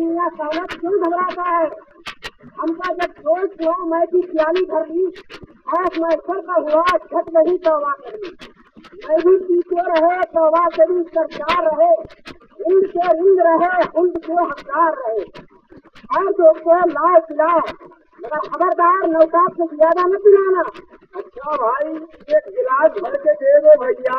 मियाँ सावत क्यों घबराता है। हमका जब सोच लो मैं भी प्याली भर ली आस मैं सर का हुआ छत नहीं तोबा कर ली मैं भी पीछे रहे तोबा करी सरकार रहे हिंद के हिंद रहे हिंद के हकदार रहे। और दोस्तों लाए पिलाओ मगर खबरदार नौका से ज़्यादा न पिलाना अच्छा भाई, एक गिलास भर के दे दो भैया।